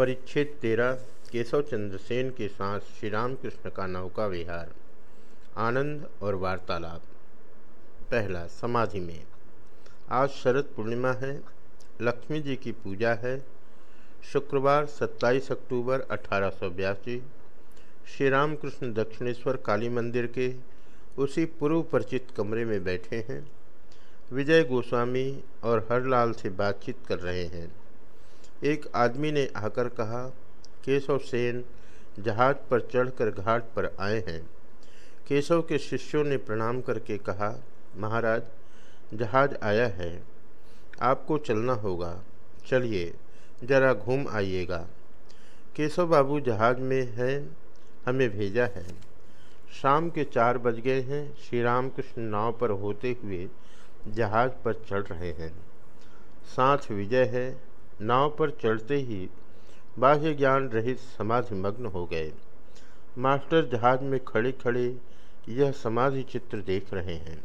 परिच्छेद तेरह, केशव चंद्र सेन के साथ श्री रामकृष्ण का नौका विहार, आनंद और वार्तालाप। पहला, समाधि में। आज शरद पूर्णिमा है, लक्ष्मी जी की पूजा है। शुक्रवार 27 अक्टूबर, अठारह सौ बयासी। श्री रामकृष्ण दक्षिणेश्वर काली मंदिर के उसी पूर्व परिचित कमरे में बैठे हैं। विजय गोस्वामी और हरलाल से बातचीत कर रहे हैं। एक आदमी ने आकर कहा, केशव सेन, जहाज़ पर चढ़कर घाट पर आए हैं। केशव के शिष्यों ने प्रणाम करके कहा, महाराज, जहाज़ आया है। आपको चलना होगा। चलिए, जरा घूम आइएगा। केशव बाबू जहाज़ में हैं, हमें भेजा है। शाम के चार बज गए हैं। श्री रामकृष्ण नाव पर होते हुए जहाज़ पर चढ़ रहे हैं। साथ विजय है। नाव पर चढ़ते ही बाह्य ज्ञान रहित समाधि मग्न हो गए। मास्टर जहाज़ में खड़े खड़े यह समाधि चित्र देख रहे हैं।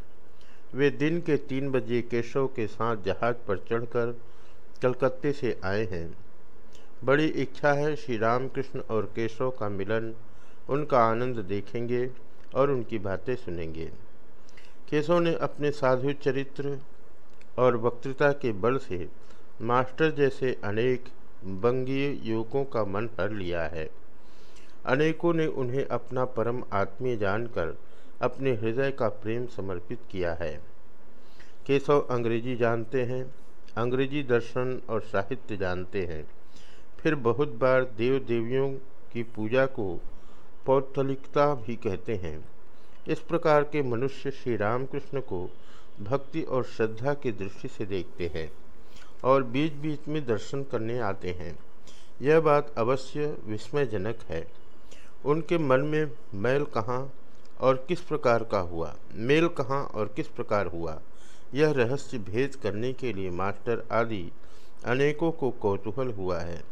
वे दिन के तीन बजे केशव के साथ जहाज़ पर चढ़कर कलकत्ते से आए हैं। बड़ी इच्छा है श्री रामकृष्ण और केशव का मिलन, उनका आनंद देखेंगे और उनकी बातें सुनेंगे। केशव ने अपने साधु चरित्र और वक्तृता के बल से मास्टर जैसे अनेक बंगीय युवकों का मन हर लिया है। अनेकों ने उन्हें अपना परम आत्मीय जानकर अपने हृदय का प्रेम समर्पित किया है। केशव अंग्रेज़ी जानते हैं, अंग्रेज़ी दर्शन और साहित्य जानते हैं। फिर बहुत बार देव देवियों की पूजा को पौथलिकता भी कहते हैं। इस प्रकार के मनुष्य श्री रामकृष्ण को भक्ति और श्रद्धा की दृष्टि से देखते हैं। और बीच बीच में दर्शन करने आते हैं। यह बात अवश्य विस्मयजनक है। उनके मन में मैल कहाँ और किस प्रकार का हुआ? मेल कहाँ और किस प्रकार हुआ? यह रहस्य भेद करने के लिए मास्टर आदि अनेकों को कौतूहल हुआ है।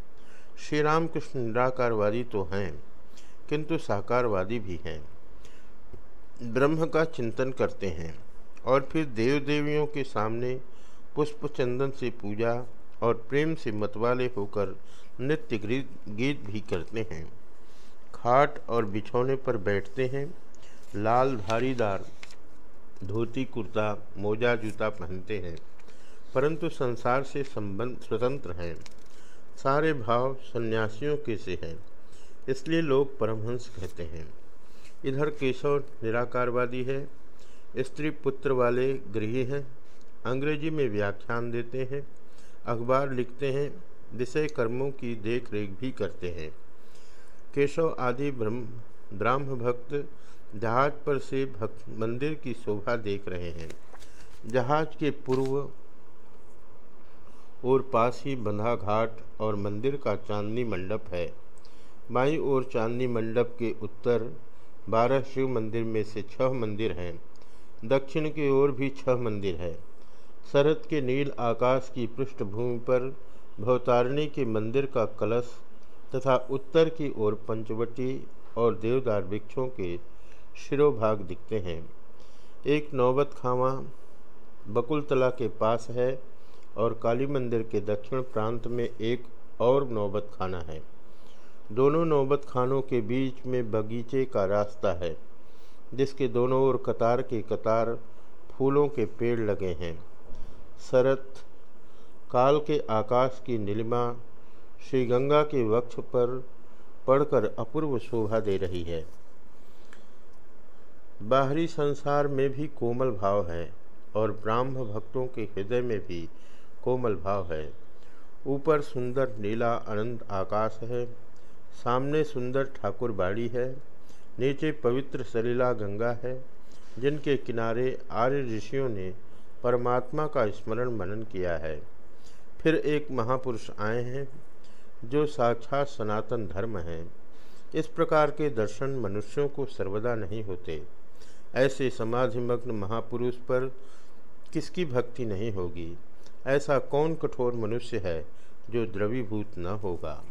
श्री राम कृष्ण निराकारवादी तो हैं, किंतु साकारवादी भी हैं। ब्रह्म का चिंतन करते हैं और फिर देव देवियों के सामने पुष्प चंदन से पूजा और प्रेम से मतवाले होकर नृत्य गीत भी करते हैं। खाट और बिछौने पर बैठते हैं। लाल धारीदार धोती कुर्ता, मोजा जूता पहनते हैं। परंतु संसार से संबंध, स्वतंत्र हैं। सारे भाव सन्यासियों के से हैं। इसलिए लोग परमहंस कहते हैं। इधर केशव निराकारवादी है। स्त्री पुत्र वाले गृह हैं। अंग्रेज़ी में व्याख्यान देते हैं, अखबार लिखते हैं, विषय कर्मों की देख रेख भी करते हैं। केशव आदि ब्रह्म, ब्राह्म भक्त जहाज़ पर से भक्त मंदिर की शोभा देख रहे हैं। जहाज़ के पूर्व और पास ही बंधा घाट और मंदिर का चांदनी मंडप है। बाई और चांदनी मंडप के उत्तर बारह शिव मंदिर में से छह मंदिर हैं। दक्षिण की ओर भी छह मंदिर है। शरद के नील आकाश की पृष्ठभूमि पर भवतारिणी के मंदिर का कलश तथा उत्तर की ओर पंचवटी और देवदार वृक्षों के शिरोभाग दिखते हैं। एक नौबत खामा बकुलतला के पास है और काली मंदिर के दक्षिण प्रांत में एक और नौबत खाना है। दोनों नौबत खानों के बीच में बगीचे का रास्ता है, जिसके दोनों ओर कतार के कतार फूलों के पेड़ लगे हैं। शरत, काल के आकाश की नीलिमा श्री गंगा के वक्ष पर पढ़कर अपूर्व शोभा दे रही है। बाहरी संसार में भी कोमल भाव है और ब्राह्म भक्तों के हृदय में भी कोमल भाव है। ऊपर सुंदर नीला अनंत आकाश है, सामने सुंदर ठाकुर बाड़ी है, नीचे पवित्र सलीला गंगा है, जिनके किनारे आर्य ऋषियों ने परमात्मा का स्मरण मनन किया है। फिर एक महापुरुष आए हैं, जो साक्षात सनातन धर्म है। इस प्रकार के दर्शन मनुष्यों को सर्वदा नहीं होते। ऐसे समाधिमग्न महापुरुष पर किसकी भक्ति नहीं होगी? ऐसा कौन कठोर मनुष्य है, जो द्रवीभूत न होगा?